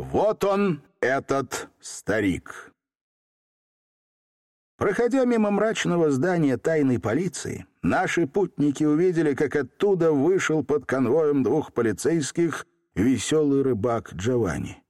Вот он, этот старик. Проходя мимо мрачного здания тайной полиции, наши путники увидели, как оттуда вышел под конвоем двух полицейских веселый рыбак Джованни.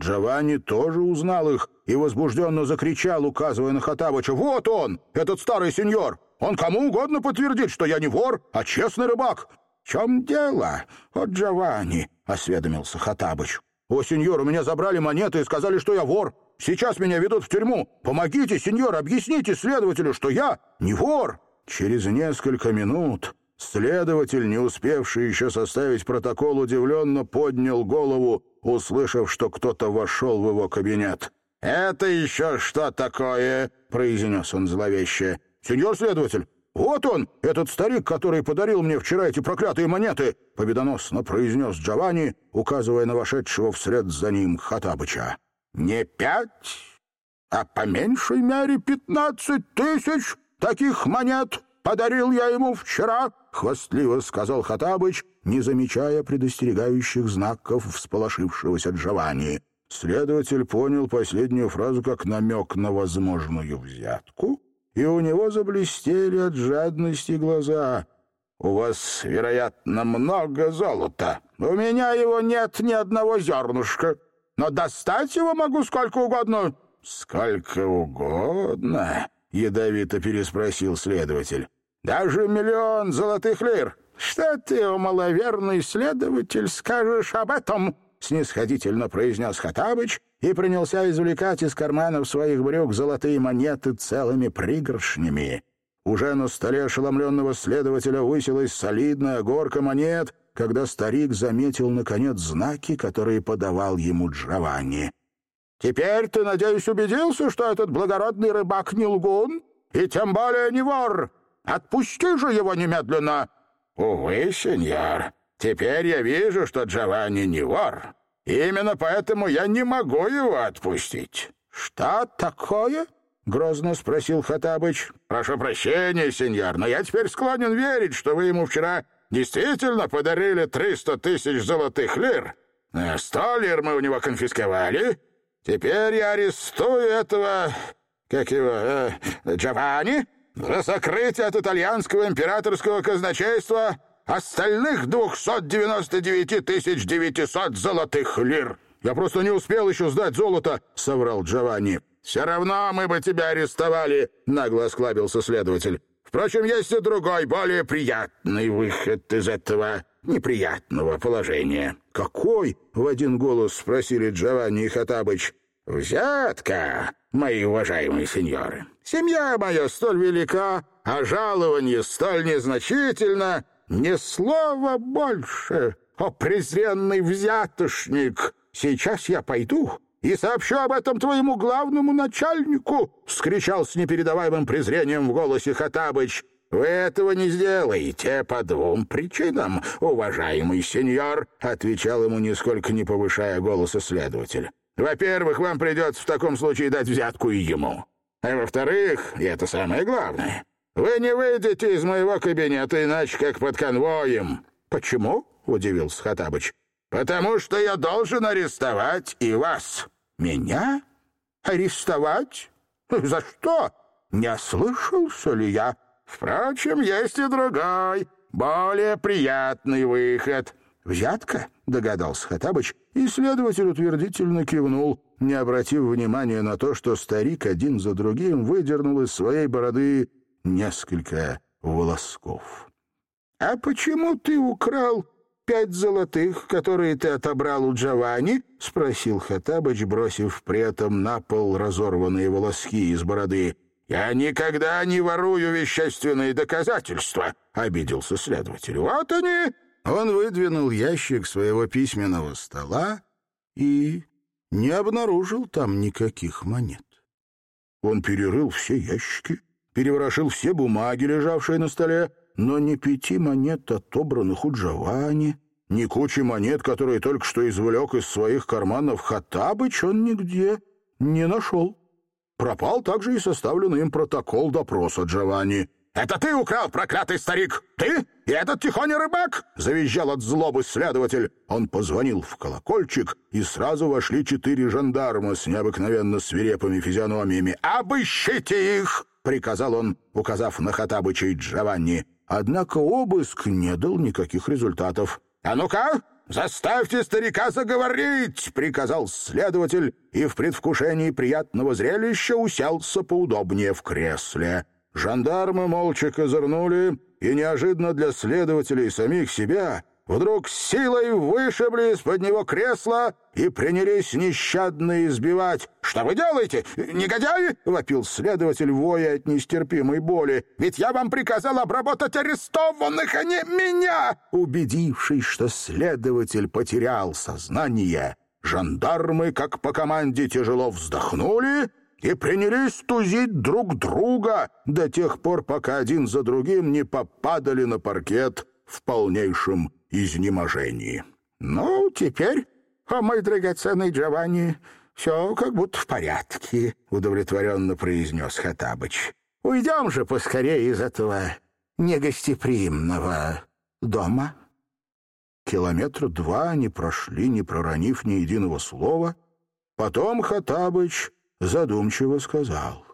Джованни тоже узнал их и возбужденно закричал, указывая на Хатабыча. «Вот он, этот старый сеньор! Он кому угодно подтвердит, что я не вор, а честный рыбак!» «В чем дело, о Джованни?» — осведомился Хатабыч. «О, сеньор, у меня забрали монеты и сказали, что я вор. Сейчас меня ведут в тюрьму. Помогите, сеньор, объясните следователю, что я не вор». Через несколько минут следователь, не успевший еще составить протокол, удивленно поднял голову, услышав, что кто-то вошел в его кабинет. «Это еще что такое?» — произнес он зловеще. «Сеньор следователь, вот он, этот старик, который подарил мне вчера эти проклятые монеты!» — победоносно произнес Джованни, указывая на вошедшего вслед за ним Хатабыча. «Не пять, а по меньшей мере пятнадцать тысяч таких монет подарил я ему вчера!» — хвастливо сказал Хатабыч, не замечая предостерегающих знаков всполошившегося Джованни. Следователь понял последнюю фразу как намек на возможную взятку, и у него заблестели от жадности глаза. «У вас, вероятно, много золота. У меня его нет ни одного зернышка, но достать его могу сколько угодно». «Сколько угодно?» — ядовито переспросил следователь. «Даже миллион золотых лир». «Что ты, о маловерный следователь, скажешь об этом?» — снисходительно произнес Хатабыч и принялся извлекать из карманов своих брюк золотые монеты целыми пригоршнями. Уже на столе ошеломленного следователя высилась солидная горка монет, когда старик заметил, наконец, знаки, которые подавал ему Джованни. «Теперь ты, надеюсь, убедился, что этот благородный рыбак не лгун и тем более не вор? Отпусти же его немедленно!» «Увы, сеньор, Теперь я вижу, что Джованни не вор. Именно поэтому я не могу его отпустить». «Что такое?» — грозно спросил Хатабыч. «Прошу прощения, сеньор, но я теперь склонен верить, что вы ему вчера действительно подарили триста тысяч золотых лир. Э, сто лир мы у него конфисковали. Теперь я арестую этого... как его... Э, Джованни за сокрытие от итальянского императорского казначейства остальных 299 тысяч 900 золотых лир. Я просто не успел еще сдать золото, — соврал Джованни. «Все равно мы бы тебя арестовали», — нагло осклабился следователь. «Впрочем, есть и другой, более приятный выход из этого неприятного положения». «Какой?» — в один голос спросили Джованни и Хатабыч. «Взятка, мои уважаемые сеньоры. Семья моя столь велика, а жалование столь незначительно, ни слова больше, о презренный взятошник! Сейчас я пойду и сообщу об этом твоему главному начальнику!» — скричал с непередаваемым презрением в голосе Хатабыч. «Вы этого не сделаете по двум причинам, уважаемый сеньор», — отвечал ему, нисколько не повышая голоса следователь. «Во-первых, вам придется в таком случае дать взятку и ему. А во-вторых, и это самое главное, вы не выйдете из моего кабинета иначе, как под конвоем». «Почему?» — удивился Хатабыч. «Потому что я должен арестовать и вас». «Меня? Арестовать? За что? Не ослышался ли я?» «Впрочем, есть и другой, более приятный выход». «Взятка?» — догадался Хатабыч, и следователь утвердительно кивнул, не обратив внимания на то, что старик один за другим выдернул из своей бороды несколько волосков. «А почему ты украл пять золотых, которые ты отобрал у Джованни?» — спросил Хатабыч, бросив при этом на пол разорванные волоски из бороды. «Я никогда не ворую вещественные доказательства», — обиделся следователь. «Вот они!» Он выдвинул ящик своего письменного стола и не обнаружил там никаких монет. Он перерыл все ящики, переворошил все бумаги, лежавшие на столе, но ни пяти монет, отобранных у Джованни, ни кучи монет, которые только что извлек из своих карманов Хаттабыч, он нигде не нашел. Пропал также и составленный им протокол допроса Джованни. «Это ты украл, проклятый старик! Ты и этот тихоня рыбак!» — завизжал от злобы следователь. Он позвонил в колокольчик, и сразу вошли четыре жандарма с необыкновенно свирепыми физиономиями. «Обыщите их!» — приказал он, указав на Хатабыча и Джованни. Однако обыск не дал никаких результатов. «А ну-ка, заставьте старика заговорить!» — приказал следователь, и в предвкушении приятного зрелища уселся поудобнее в кресле. Жандармы молча козырнули и неожиданно для следователей самих себя вдруг силой вышибли из-под него кресло и принялись нещадно избивать. «Что вы делаете, негодяи?» — вопил следователь, воя от нестерпимой боли. «Ведь я вам приказал обработать арестованных, а не меня!» Убедившись, что следователь потерял сознание, жандармы, как по команде, тяжело вздохнули и принялись тузить друг друга до тех пор, пока один за другим не попадали на паркет в полнейшем изнеможении. «Ну, теперь, о мой драгоценный Джованни, все как будто в порядке», — удовлетворенно произнес Хатабыч. «Уйдем же поскорее из этого негостеприимного дома». Километра два они прошли, не проронив ни единого слова. Потом Хатабыч задумчиво сказал.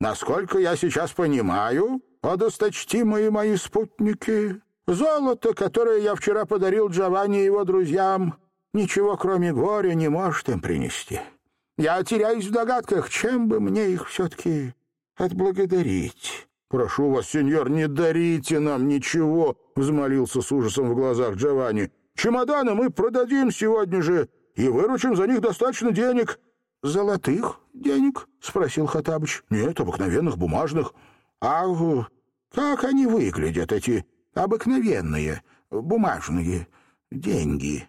«Насколько я сейчас понимаю, о досточтимые мои спутники, золото, которое я вчера подарил Джованни и его друзьям, ничего, кроме горя, не может им принести. Я теряюсь в догадках, чем бы мне их все-таки отблагодарить». «Прошу вас, сеньор, не дарите нам ничего», — взмолился с ужасом в глазах Джованни. «Чемоданы мы продадим сегодня же и выручим за них достаточно денег. «Золотых денег?» — спросил Хатабыч. «Нет, обыкновенных бумажных». «А как они выглядят, эти обыкновенные бумажные деньги?»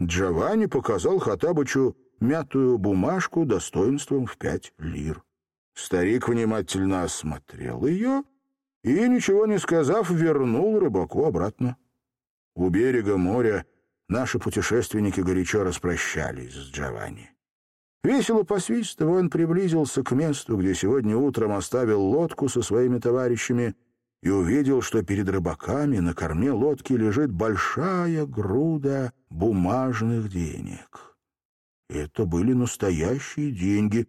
Джованни показал Хатабычу мятую бумажку достоинством в пять лир. Старик внимательно осмотрел ее и, ничего не сказав, вернул рыбаку обратно. У берега моря наши путешественники горячо распрощались с Джованни. Весело посвистывая, он приблизился к месту, где сегодня утром оставил лодку со своими товарищами и увидел, что перед рыбаками на корме лодки лежит большая груда бумажных денег. Это были настоящие деньги.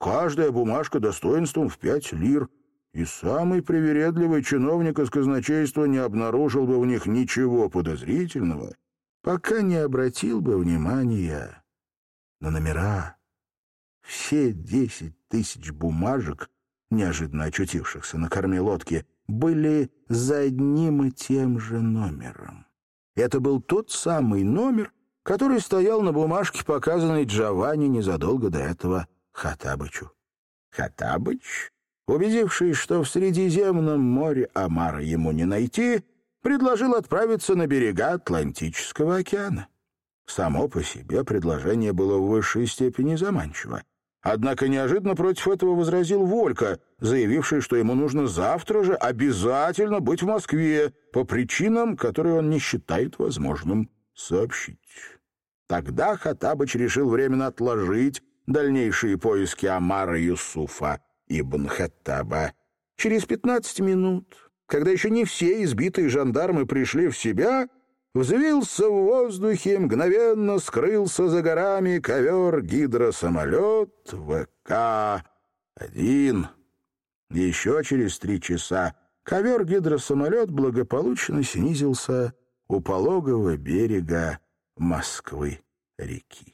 Каждая бумажка достоинством в пять лир, и самый привередливый чиновник из казначейства не обнаружил бы в них ничего подозрительного, пока не обратил бы внимания на номера все десять тысяч бумажек, неожиданно очутившихся на корме лодки, были за одним и тем же номером. Это был тот самый номер, который стоял на бумажке, показанной Джованни незадолго до этого Хатабычу. Хатабыч, убедившись, что в Средиземном море Амара ему не найти, предложил отправиться на берега Атлантического океана. Само по себе предложение было в высшей степени заманчиво. Однако неожиданно против этого возразил Волька, заявивший, что ему нужно завтра же обязательно быть в Москве по причинам, которые он не считает возможным сообщить. Тогда Хатабыч решил временно отложить дальнейшие поиски Амара Юсуфа ибн Хаттаба. Через пятнадцать минут, когда еще не все избитые жандармы пришли в себя, Взвился в воздухе, мгновенно скрылся за горами ковер-гидросамолет ВК-1. Еще через три часа ковер-гидросамолет благополучно снизился у пологого берега Москвы-реки.